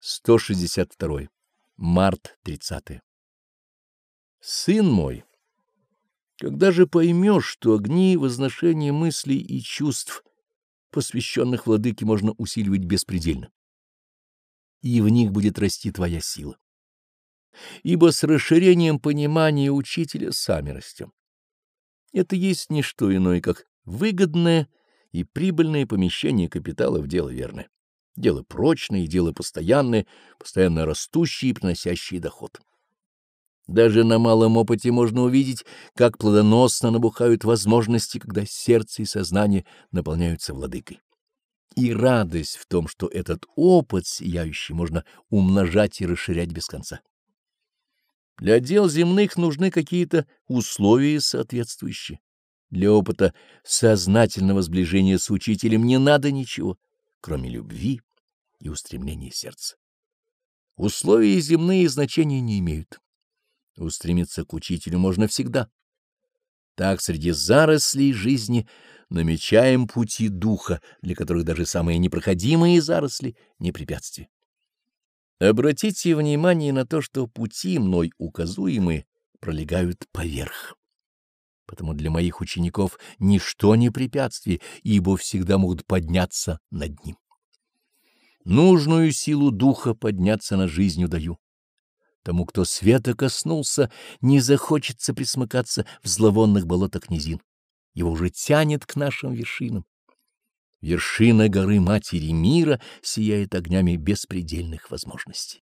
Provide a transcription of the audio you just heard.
162. Март 30. Сын мой, когда же поймешь, что огни возношения мыслей и чувств, посвященных владыке, можно усиливать беспредельно, и в них будет расти твоя сила. Ибо с расширением понимания учителя сами растем. Это есть не что иное, как выгодное и прибыльное помещение капитала в дело верное. Дело прочное, дело постоянное, постоянно растущее и приносящее доход. Даже на малом опыте можно увидеть, как плодоносно набухают возможности, когда сердце и сознание наполняются владыкой. И радость в том, что этот опыт сияющий можно умножать и расширять без конца. Для дел земных нужны какие-то условия соответствующие. Для опыта сознательного сближения с учителем не надо ничего, кроме любви и устремления сердца. Условия земные значения не имеют. Устремиться к учителю можно всегда. Так среди зарослей жизни намечаем пути духа, для которых даже самые непроходимые заросли — не препятствия. Обратите внимание на то, что пути мной указуемые пролегают поверх. Потому для моих учеников ничто не препятствие, ибо всегда могут подняться над ним. Нужную силу духа подняться над жизнью даю. Тому, кто света коснулся, не захочется присмыкаться в зловонных болотах низин. Его уже тянет к нашим вершинам. Вершина горы Матери Мира сияет огнями беспредельных возможностей.